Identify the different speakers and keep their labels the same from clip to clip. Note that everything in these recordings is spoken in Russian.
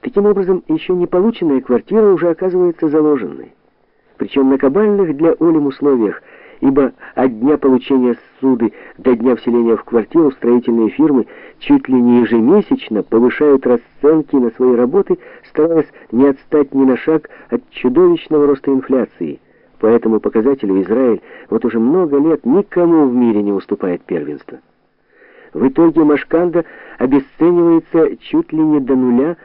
Speaker 1: Таким образом, еще не полученная квартира уже оказывается заложенной. Причем на кабальных для Олем условиях, ибо от дня получения суды до дня вселения в квартиру строительные фирмы чуть ли не ежемесячно повышают расценки на свои работы, стараясь не отстать ни на шаг от чудовищного роста инфляции. По этому показателю Израиль вот уже много лет никому в мире не уступает первенство. В итоге Машканда обесценивается чуть ли не до нуля,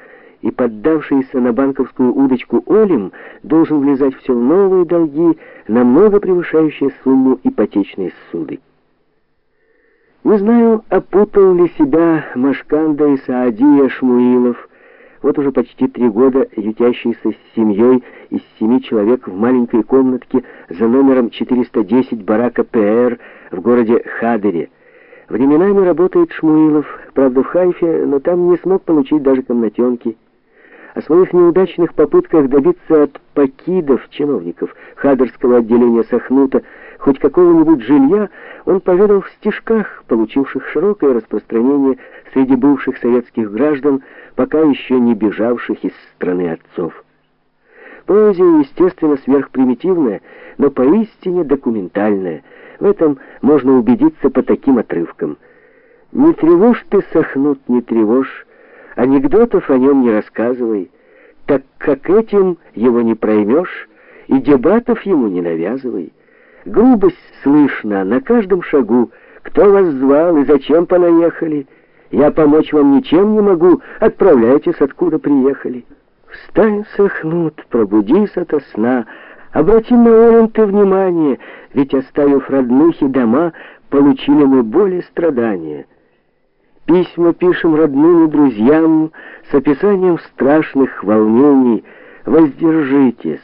Speaker 1: и поддавшийся на банковскую удочку Олим должен влезать все в новые долги, намного превышающие сумму ипотечной суды. Не знаю, опутал ли себя Машканда и Саадия Шмуилов, вот уже почти три года ютящийся с семьей из семи человек в маленькой комнатке за номером 410 барака ПР в городе Хадере. Временами работает Шмуилов, правда в Хайфе, но там не смог получить даже комнатенки о своих неудачных попытках добиться от покидов, чиновников Хадерского отделения Сахнута, хоть какого-нибудь жилья, он поведал в стишках, получивших широкое распространение среди бывших советских граждан, пока еще не бежавших из страны отцов. Поэзия, естественно, сверхпримитивная, но поистине документальная. В этом можно убедиться по таким отрывкам. «Не тревожь ты, Сахнут, не тревожь, Анекдотов о нем не рассказывай, так как этим его не проймешь, и дебатов ему не навязывай. Грубость слышна на каждом шагу. Кто вас звал и зачем понаехали? Я помочь вам ничем не могу. Отправляйтесь, откуда приехали. Встань, сохнут, пробудись ото сна. Обрати на Орен ты внимание, ведь, оставив родных и дома, получили мы боль страдания. Письма пишем родным и друзьям с описанием страшных волнений. Воздержитесь,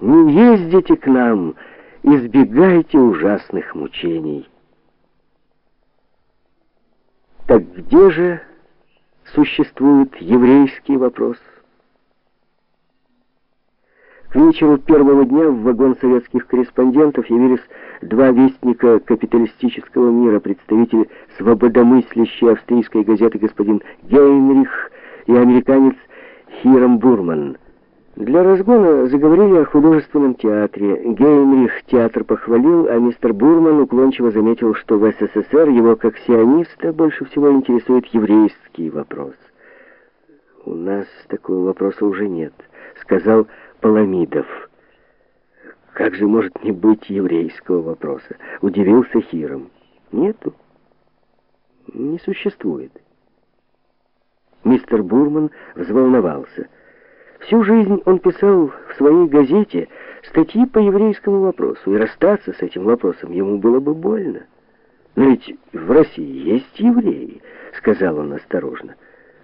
Speaker 1: не ездите к нам, избегайте ужасных мучений. Так где же существует еврейский вопрос? К вечеру первого дня в вагон советских корреспондентов явились два вестника капиталистического мира, представитель свободомыслящей австрийской газеты господин Гейнрих и американец Хиром Бурман. Для разгона заговорили о художественном театре. Гейнрих театр похвалил, а мистер Бурман уклончиво заметил, что в СССР его, как сиониста, больше всего интересует еврейский вопрос. «У нас такого вопроса уже нет», — сказал Паламидов. Как же может не быть еврейского вопроса? Удивился Хиром. Нету. Не существует. Мистер Бурман взволновался. Всю жизнь он писал в своей газете статьи по еврейскому вопросу, и расстаться с этим вопросом ему было бы больно. «Но ведь в России есть евреи», — сказал он осторожно.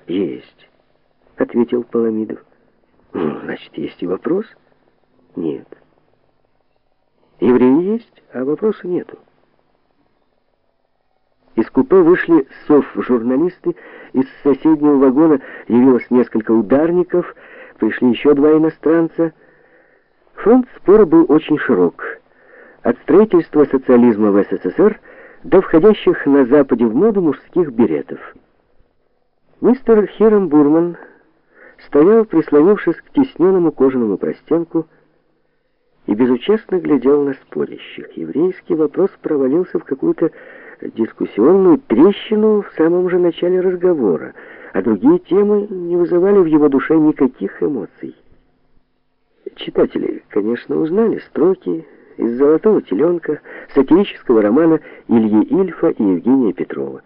Speaker 1: «Есть», — ответил Паламидов. Значит, есть и вопрос? Нет. Евреи есть, а вопроса нету. Из купе вышли сов-журналисты, из соседнего вагона явилось несколько ударников, пришли еще два иностранца. Фронт спора был очень широк. От строительства социализма в СССР до входящих на Западе в моду мужских беретов. Мистер Хиром Бурман стоял, прислонившись к тесненному кожаному простенку, и безучастно глядел на спорящих. Еврейский вопрос провалился в какую-то дискуссионную трещину в самом же начале разговора, а другие темы не вызывали в его душе никаких эмоций. Читатели, конечно, узнали строки из «Золотого теленка», сатирического романа Ильи Ильфа и Евгения Петрова.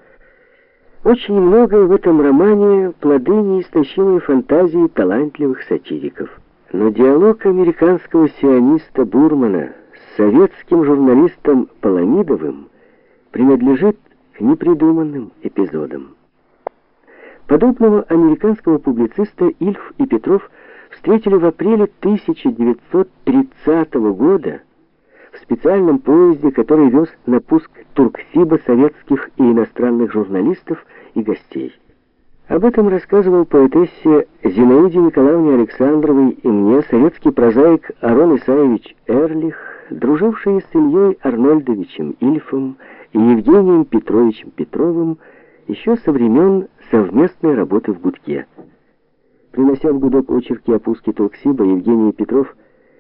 Speaker 1: Очень многое в этом романе плоды неистощимой фантазии талантливых сатириков. Но диалог американского сиониста Бурмана с советским журналистом Паламидовым принадлежит к непридуманным эпизодам. Подобного американского публициста Ильф и Петров встретили в апреле 1930 года в специальном поезде, который вез на пуск Турксиба советских и иностранных журналистов и гостей. Об этом рассказывал поэтессе Зинаиде Николаевне Александровой и мне советский прозаик Арон Исаевич Эрлих, друживший с Ильей Арнольдовичем Ильфом и Евгением Петровичем Петровым еще со времен совместной работы в «Гудке». Принося в гудок очерки опуски Толксиба, Евгений Петров